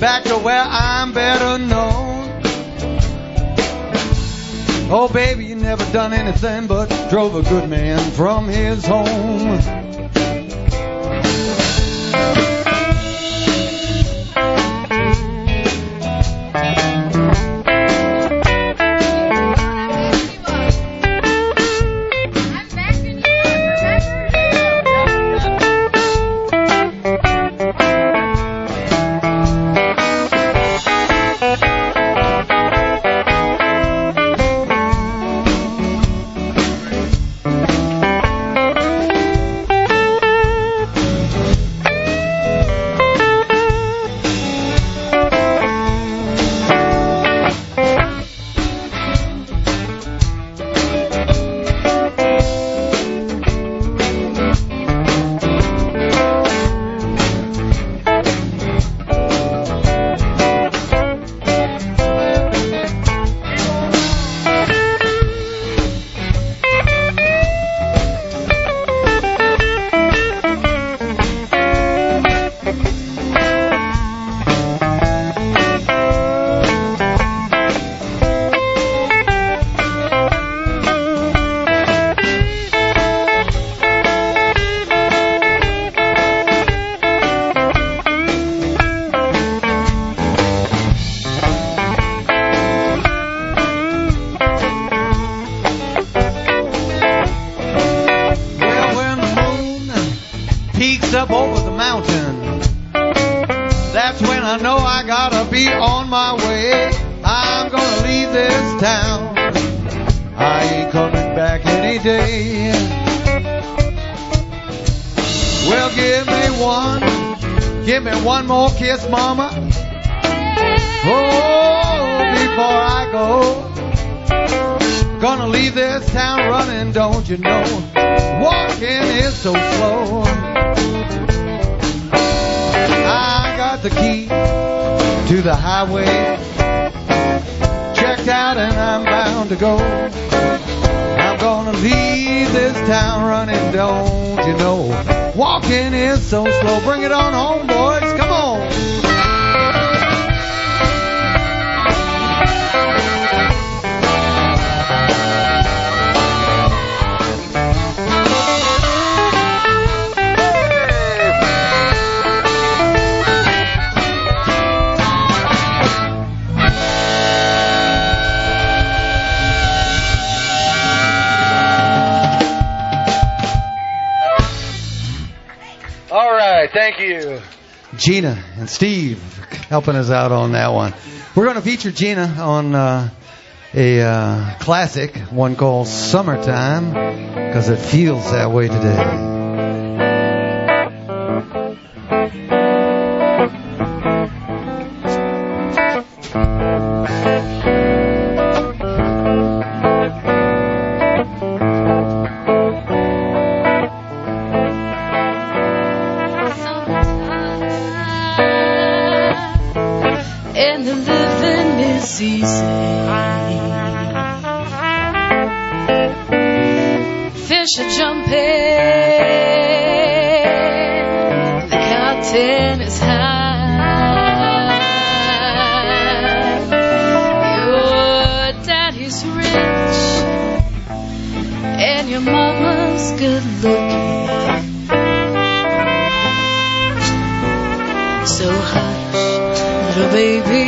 back to where I'm better known. Oh, baby, you never done anything but drove a good man from his home. I ain't coming back any day. Well, give me one, give me one more kiss, mama. Oh, before I go. Gonna leave this town running, don't you know? Walking is so slow. I got the key to the highway. Checked out and I'm bound to go. I'm gonna leave this town running, don't you know? Walking is so slow. Bring it on home, boys. Come on. Thank you. Gina and Steve helping us out on that one. We're going to feature Gina on uh, a uh, classic, one called Summertime, because it feels that way today. High. Your daddy's rich, and your mama's good looking. So hush, little baby,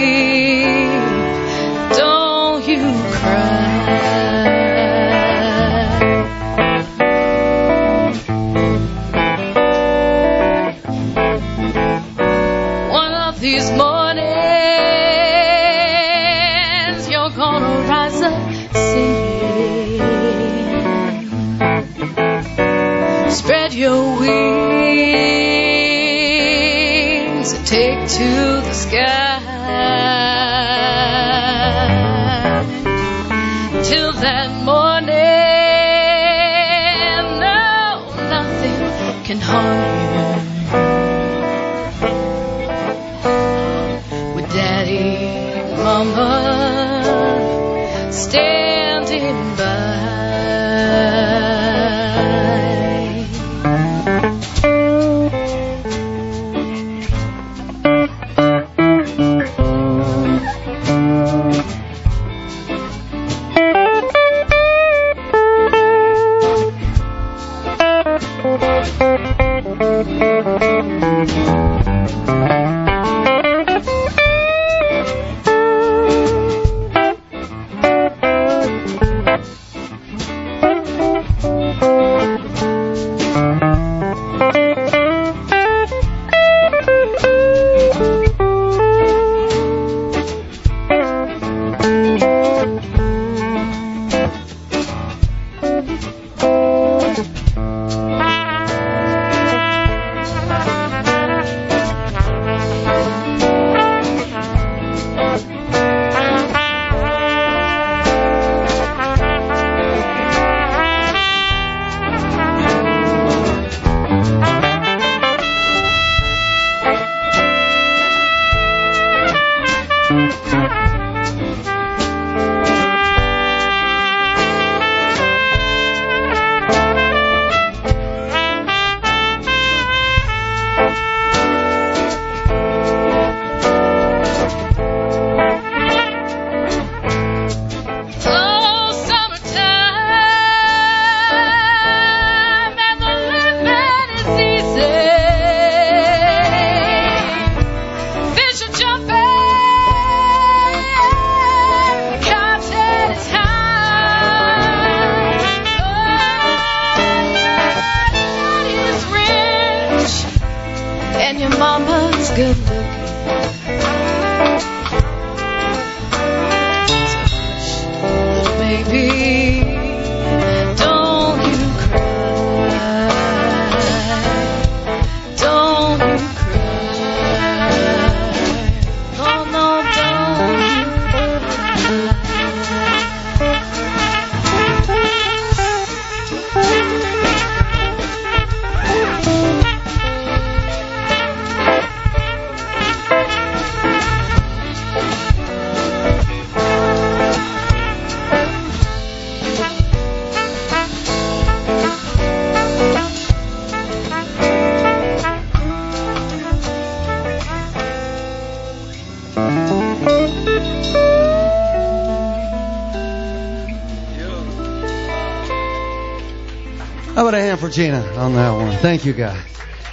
for Gina on that one? Thank you, guys.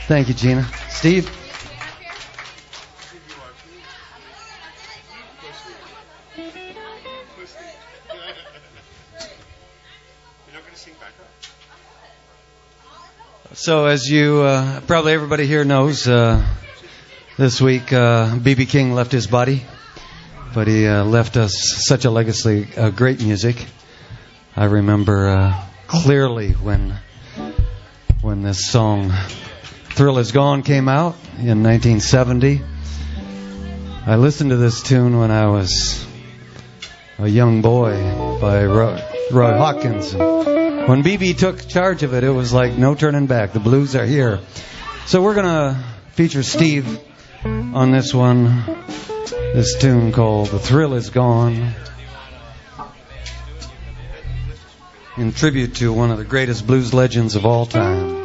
Thank you, Gina. Steve? So, as you uh, probably everybody here knows, uh, this week BB uh, King left his body, but he uh, left us such a legacy of great music. I remember uh, clearly when when this song Thrill Is Gone came out in 1970. I listened to this tune when I was a young boy by Roy, Roy Hawkins. When BB took charge of it, it was like no turning back. The blues are here. So we're going to feature Steve on this one, this tune called The Thrill Is Gone. in tribute to one of the greatest blues legends of all time.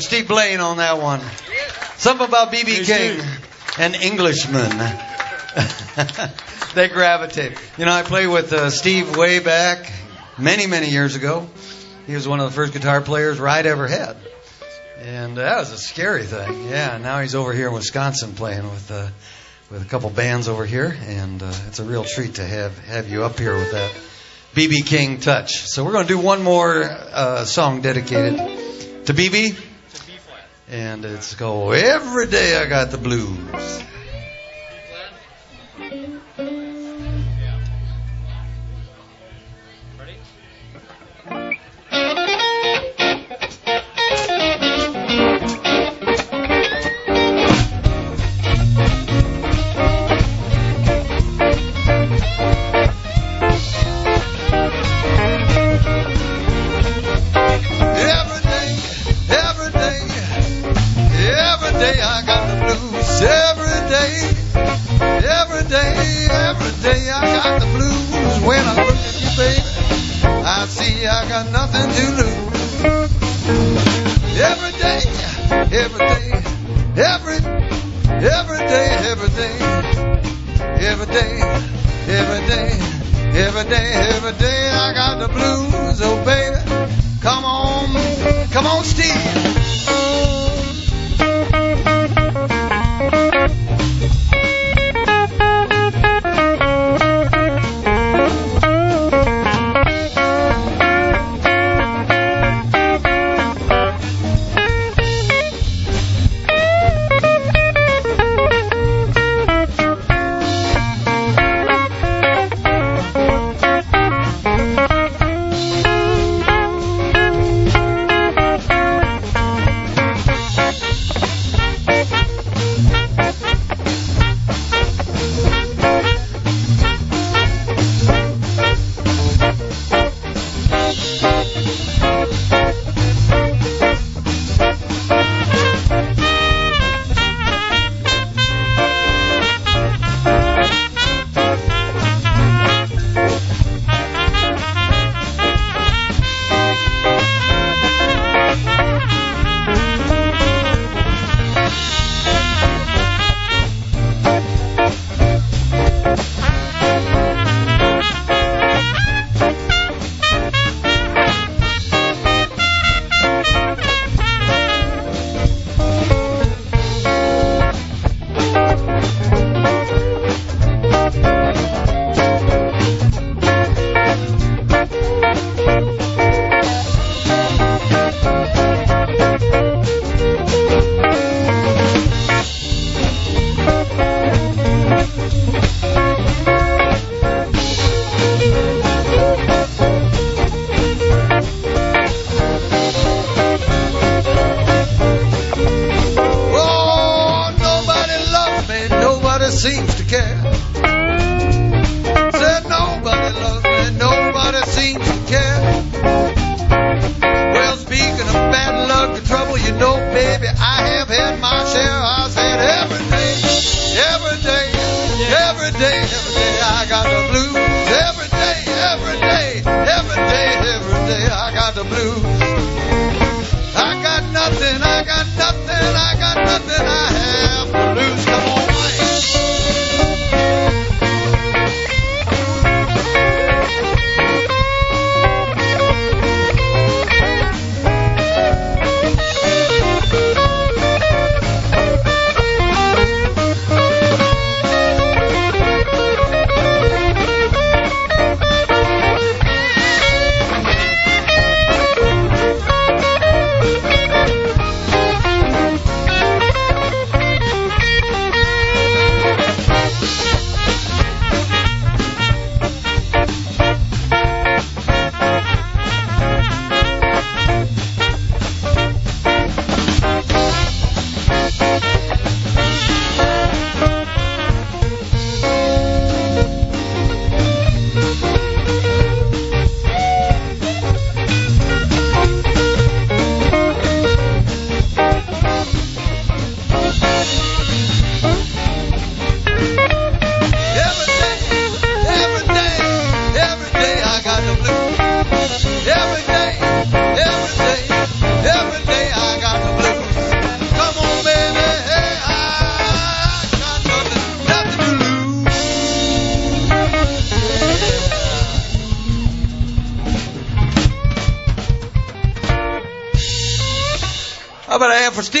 Steve Blaine on that one? Something about B.B. King, an Englishman. they gravitate. You know, I played with uh, Steve way back many, many years ago. He was one of the first guitar players Ride ever had. And that was a scary thing. Yeah, now he's over here in Wisconsin playing with uh, with a couple bands over here, and uh, it's a real treat to have have you up here with that BB King touch. So we're going to do one more uh, song dedicated to BB, and it's go every day I got the blues.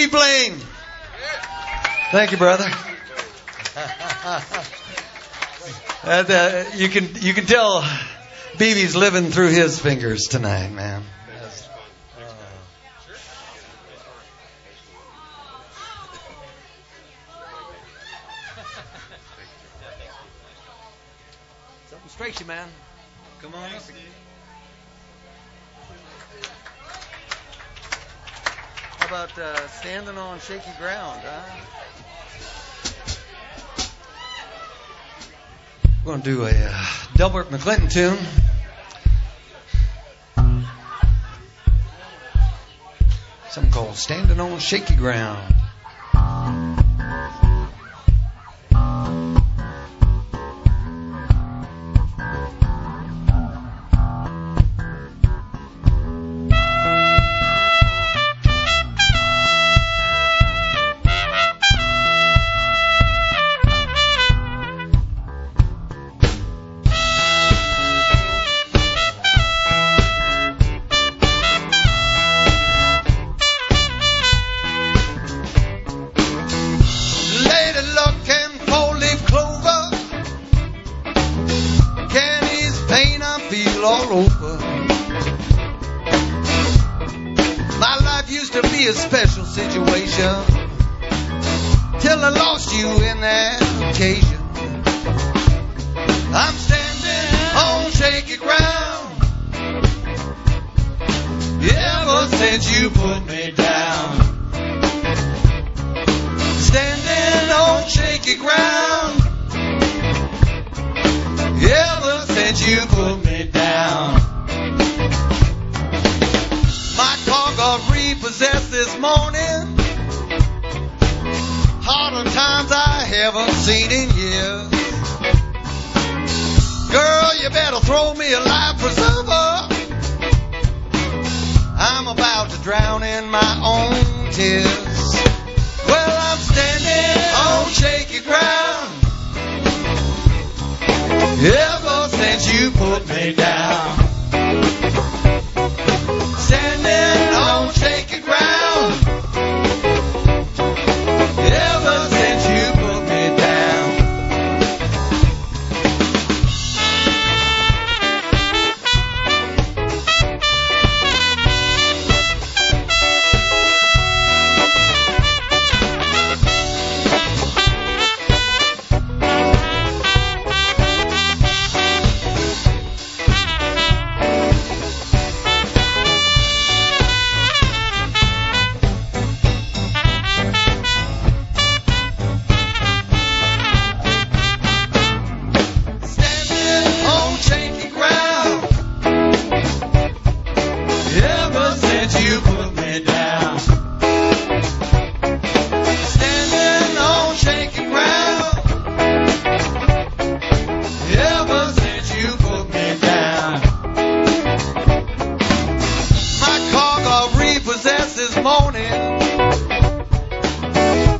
About I have for Steve Blaine? Thank you, brother. And, uh, you can you can tell BB's living through his fingers tonight, man. Something strikes you, man. Come on about uh, standing on shaky ground, huh? We're going to do a uh, Delbert McClinton tune. Something called Standing on Shaky Ground. Since you put me down standing on shaky ground. Ever since you put me down, my car got repossessed this morning. Harder times I haven't seen in years. Girl, you better throw me a life preserver. Drown in my own tears. Well, I'm standing on shaky ground. Ever since you put me down.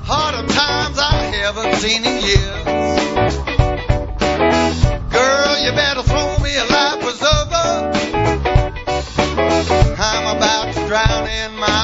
Harder times I haven't seen in years. Girl, you better throw me a life preserver. I'm about to drown in my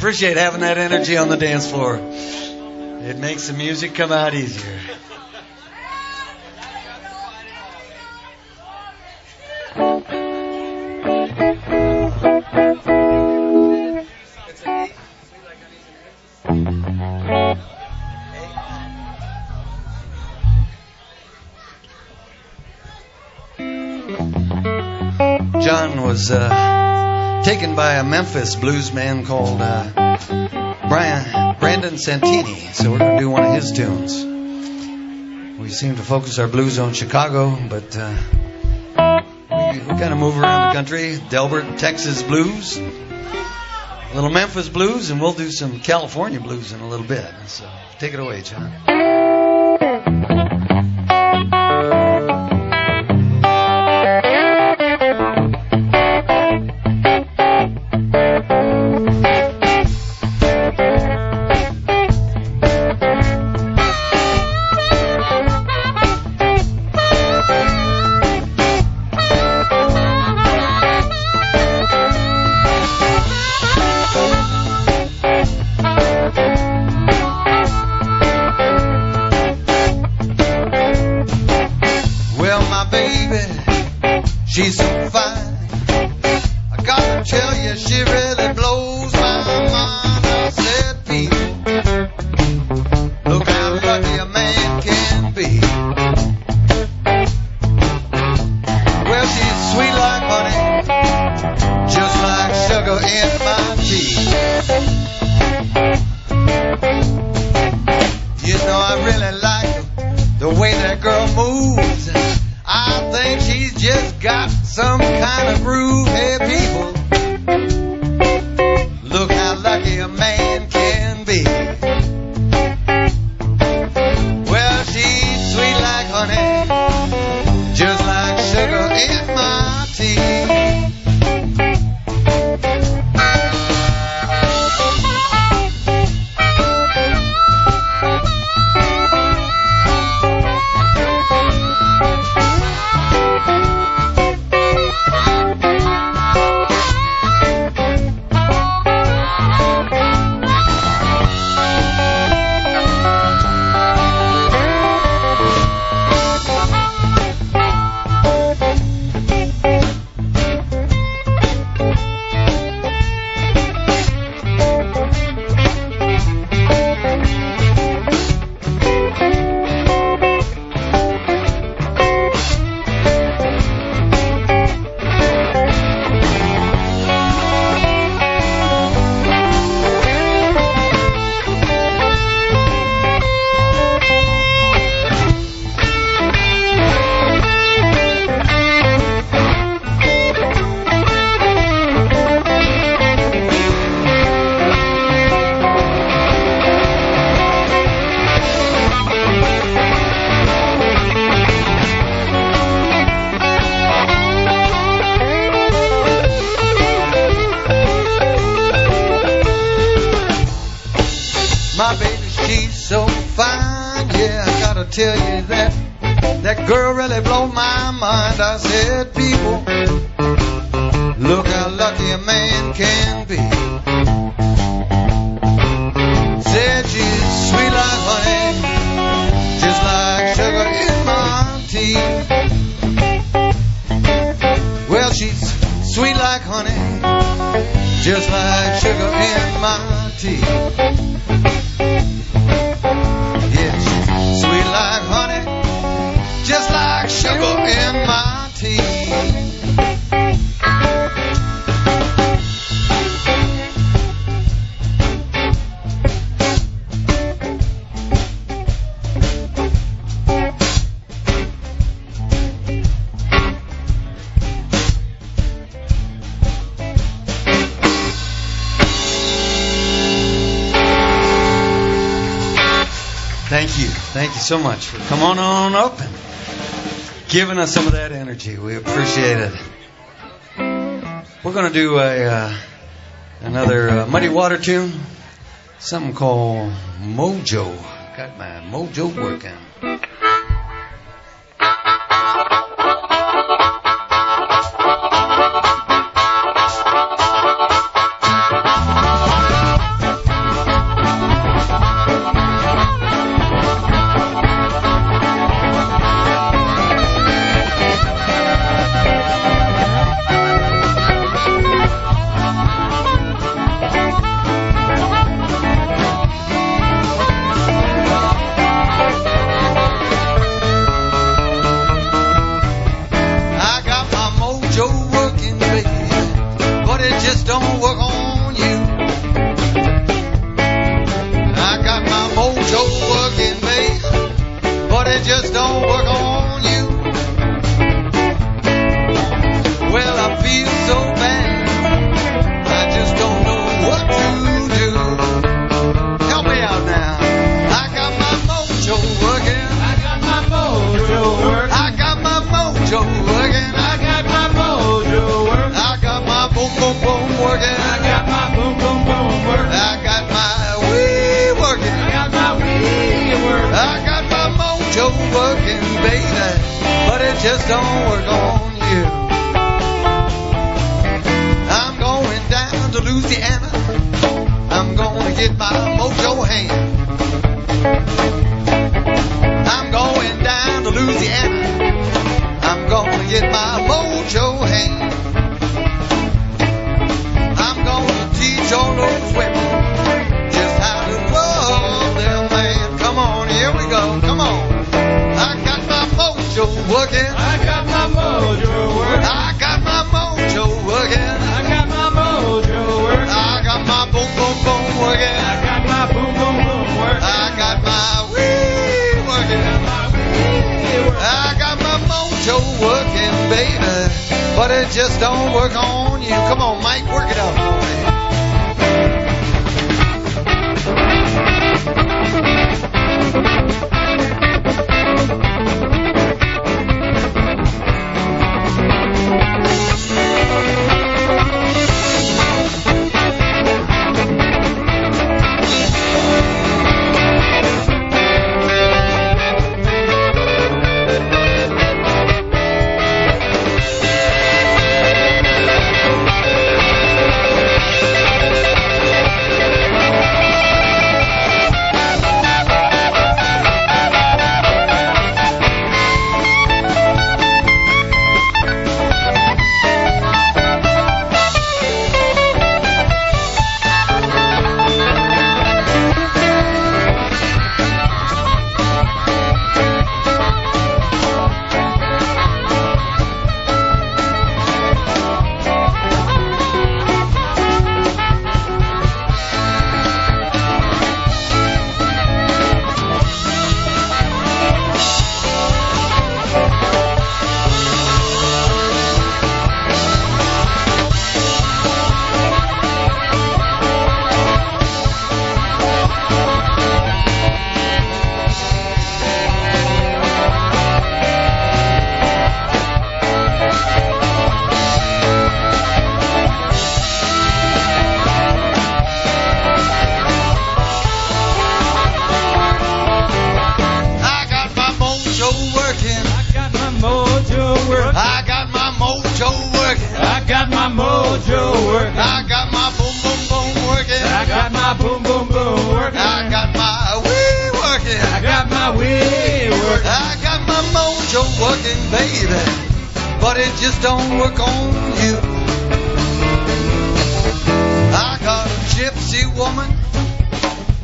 appreciate having that energy on the dance floor. It makes the music come out easier. By a Memphis blues man called uh, Brian Brandon Santini. So we're going to do one of his tunes. We seem to focus our blues on Chicago, but uh, we, we kind of move around the country. Delbert, Texas blues, a little Memphis blues, and we'll do some California blues in a little bit. So take it away, John. come on on up and giving us some of that energy. We appreciate it. We're going to do a uh, another uh, Muddy Water tune, something called Mojo. Got my mojo working. working. I got my mojo working. I got my mojo working. I got my mojo working. I got my boom boom boom working. I got my boom boom boom working. I got my wee working. I got my mojo working, baby, but it just don't work on you. Come on, Mike, work it out. Just don't work on you. I got a gypsy woman,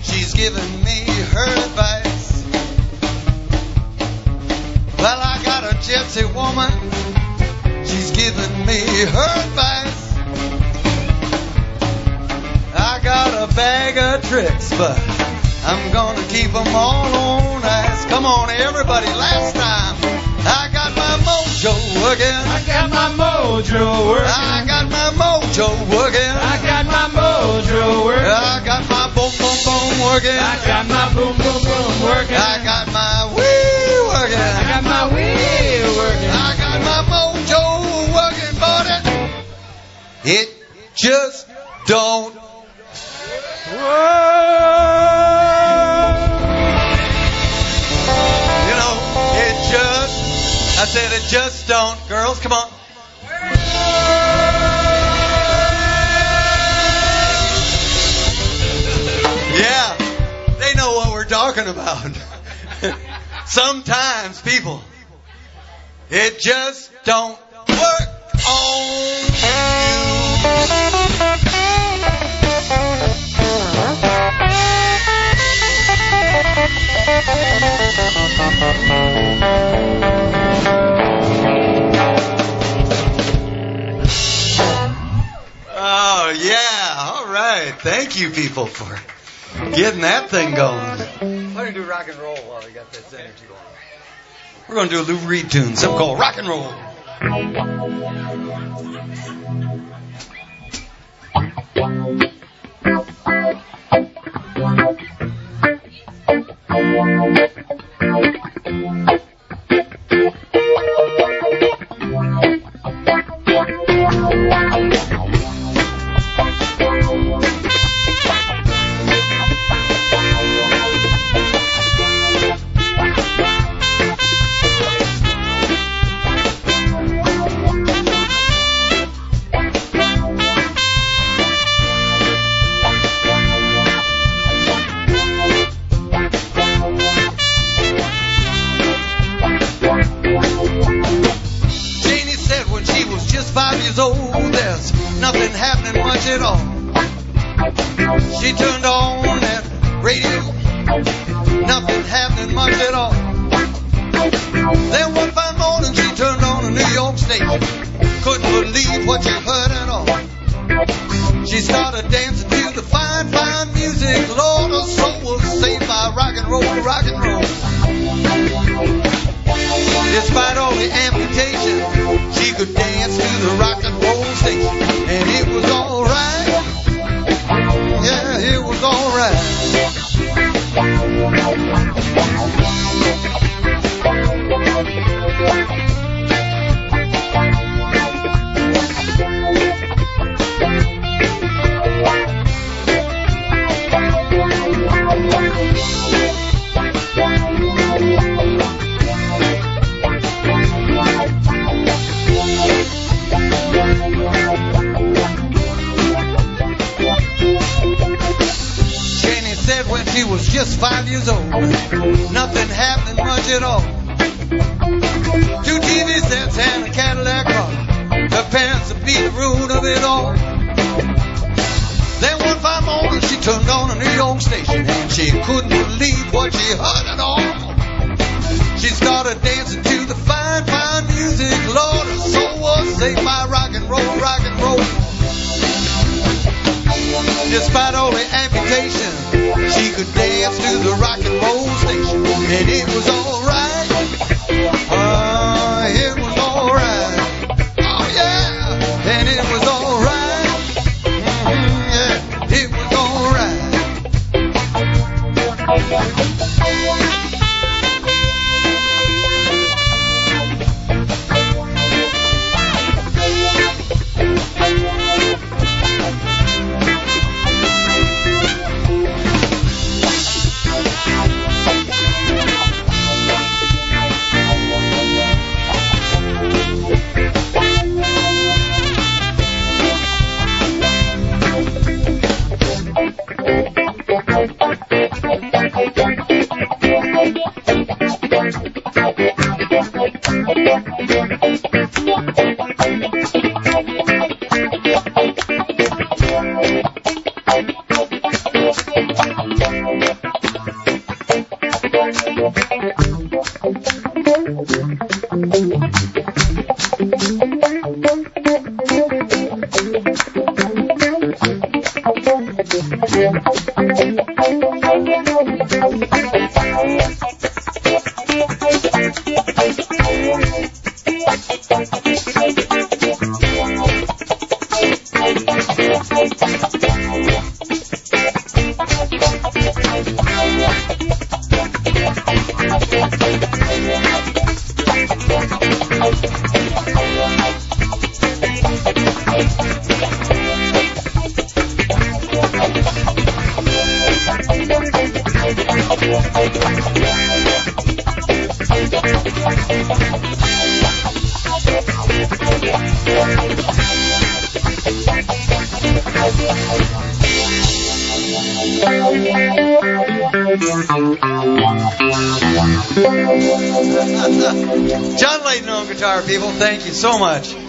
she's giving me her advice. Well, I got a gypsy woman, she's giving me her advice. I got a bag of tricks, but I'm gonna keep 'em all on ice. Come on, everybody, last time. Working. I got my mojo working. I got my mojo working. I got my mojo working. I got my boom boom boom working. I got my boom boom boom working. I got my wee working. I got my wheel working. I got my mojo Sometimes people, it just don't work on you. Oh yeah, all right. Thank you, people, for getting that thing going. Why don't you do rock and roll while we got this energy going? We're going to do a Lou Reed tune, something called rock and roll. Janie Thank you. So much.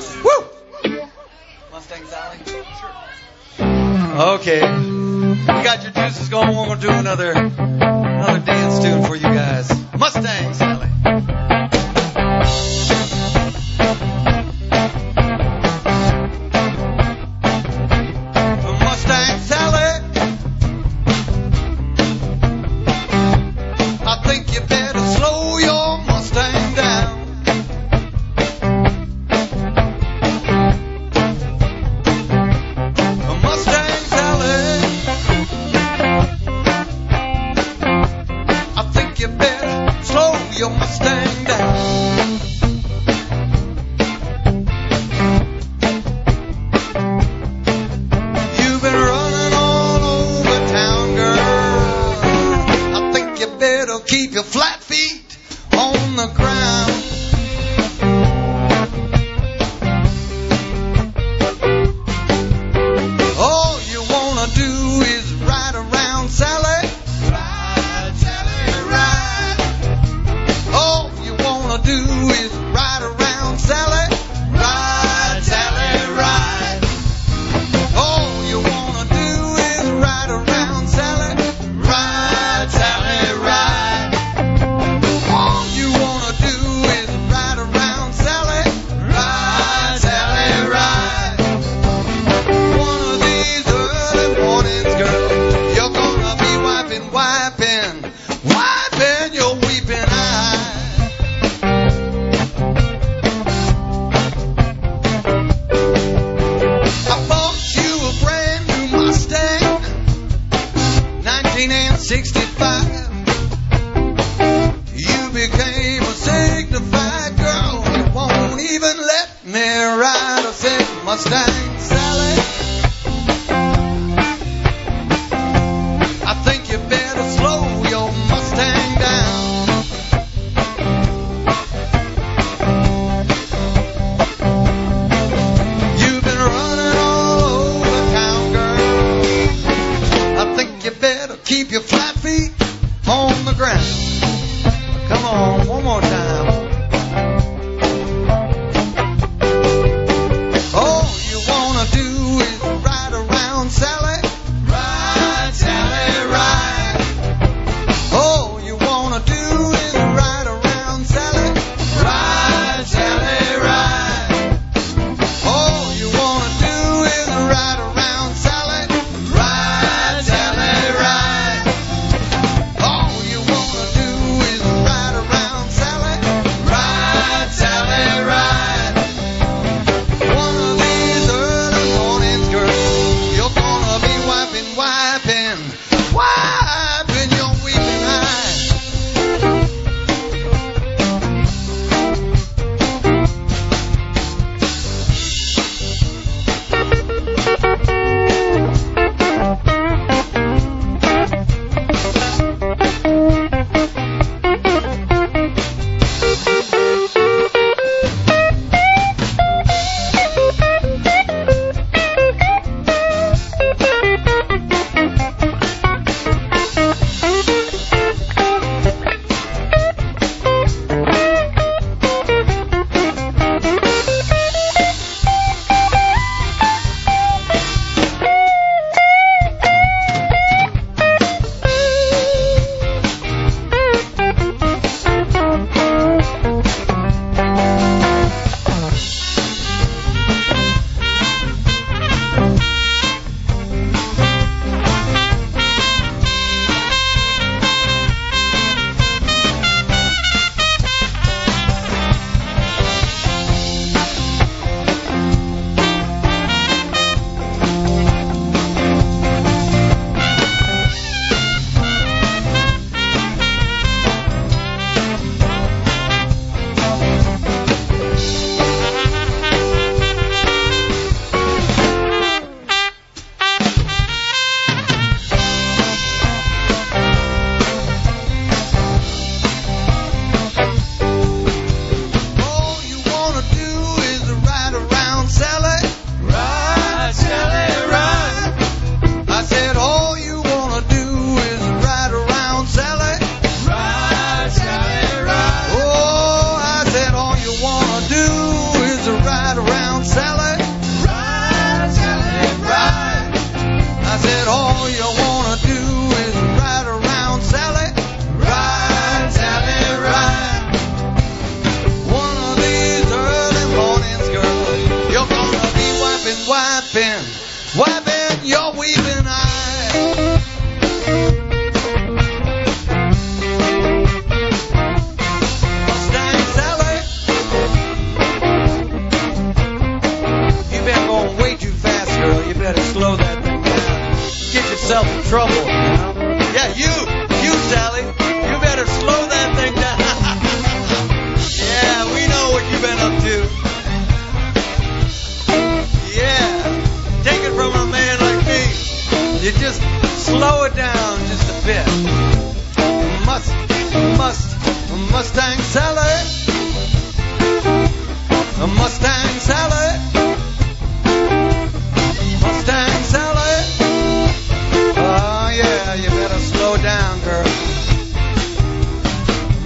down, girl.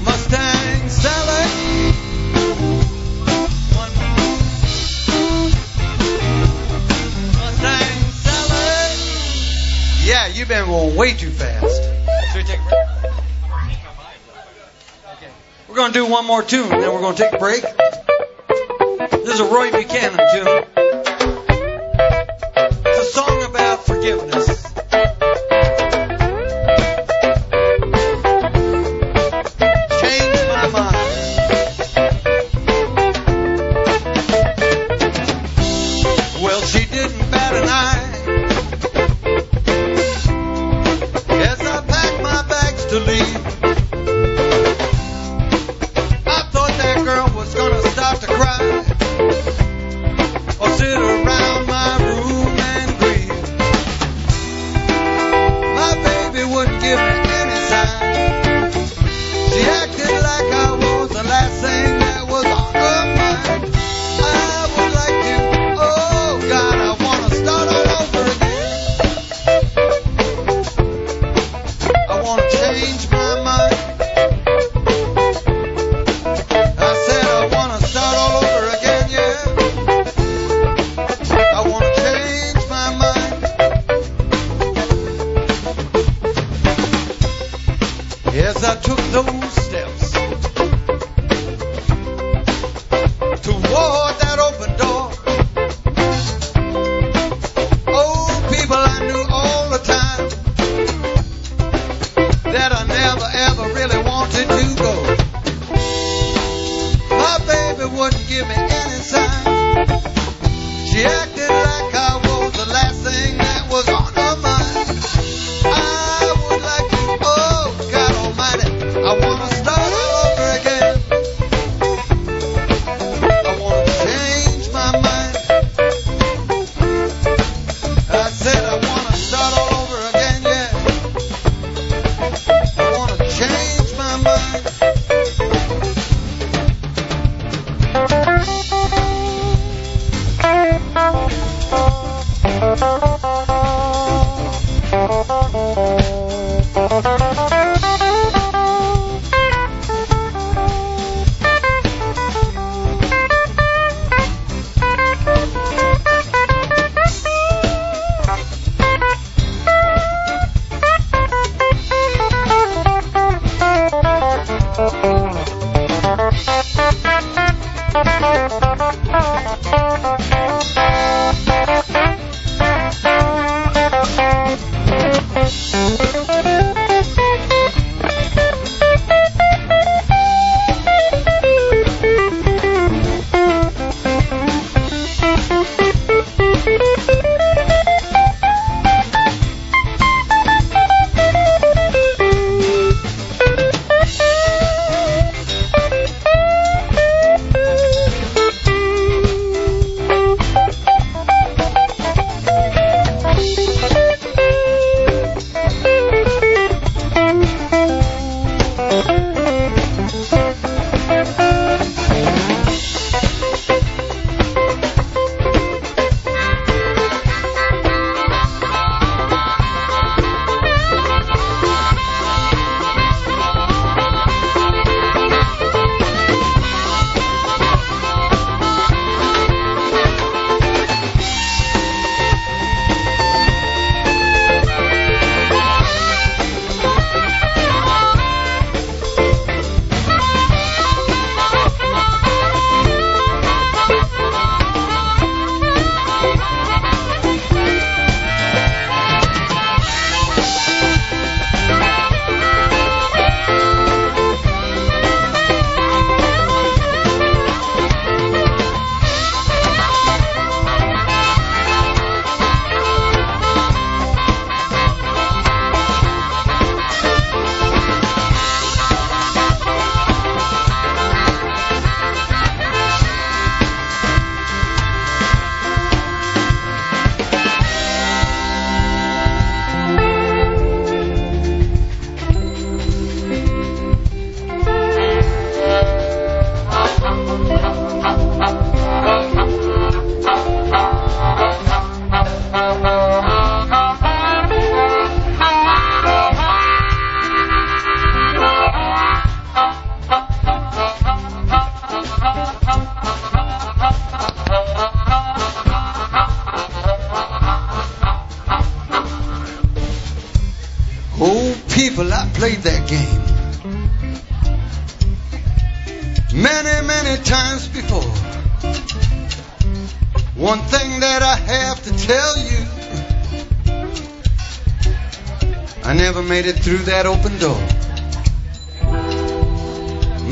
Mustang Sally. Mustang Sally. Yeah, you've been going way too fast. We're going to do one more tune, then we're going to take a break. This is a Roy Buchanan tune. It's a song about forgiveness. baby wouldn't give me any signs. She acted like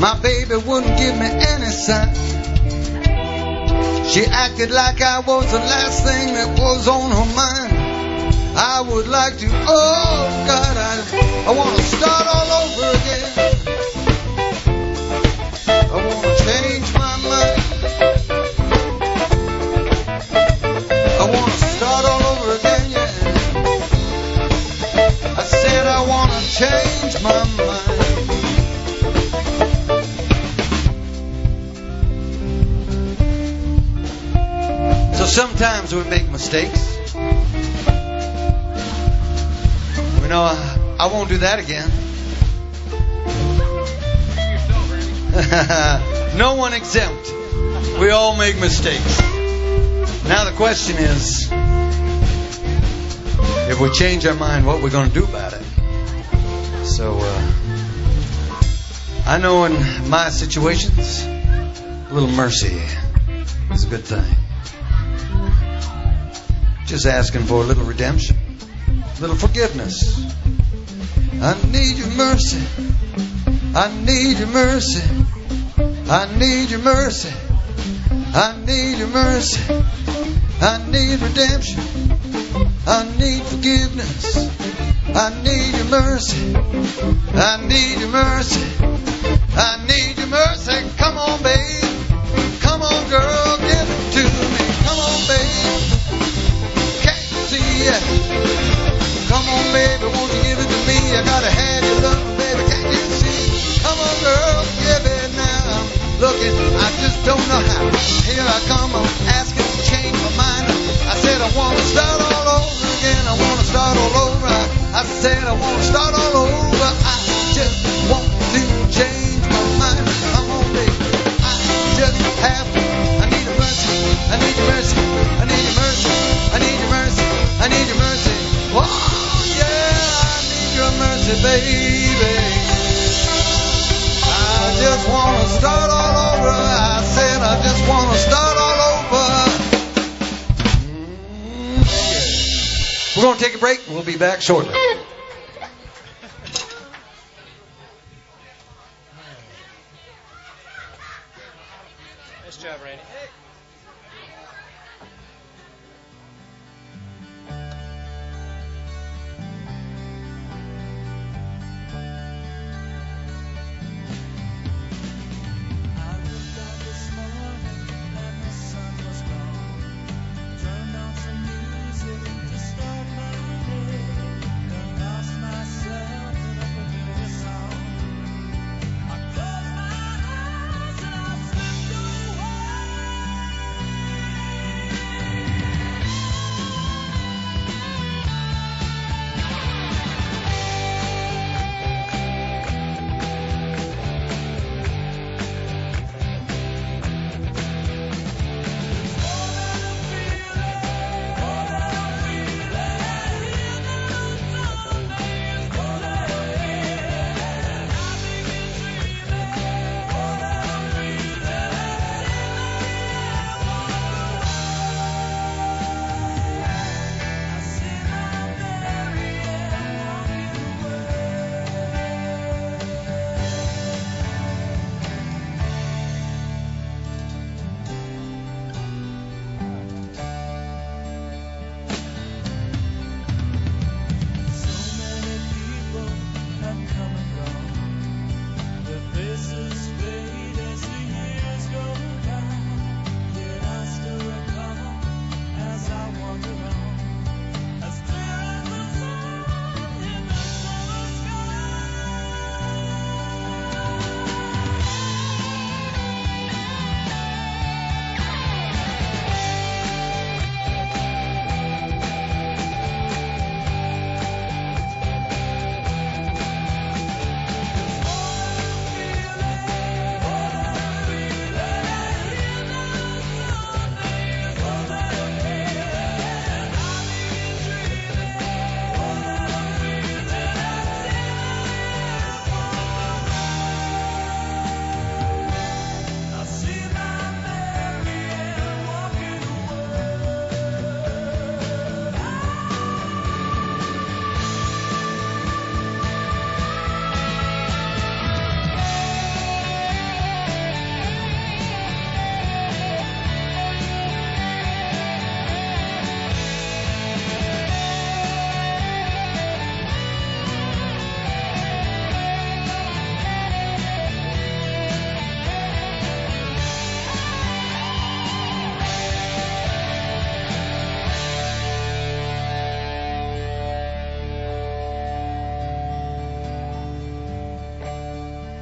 My baby wouldn't give me any sign. She acted like I was the last thing that was on her mind. I would like to, oh God, I, I want to start all over again. I want to change my mind. I want to start all over again, yeah. I said I want to change my mind. Sometimes we make mistakes. You know, I, I won't do that again. no one exempt. We all make mistakes. Now the question is, if we change our mind, what we're going to do about it. So, uh, I know in my situations, a little mercy is a good thing. Just asking for a little redemption, a little forgiveness. I need your mercy. I need your mercy. I need your mercy. I need your mercy. I need redemption. I need forgiveness. I need your mercy. I need your mercy. I need your mercy. Come on, babe. Baby. Won't you give it to me? I gotta have your love, baby. Can't you see? Come on, girl. Give it now. Looking. I just don't know how. Here I come. I'm asking to change my mind. I said I want to start all over again. I want to start all over. I, said I want to start all over. Your baby. I just want to start all over. I said I just want to start all over. Mm. We're to take a break. We'll be back shortly.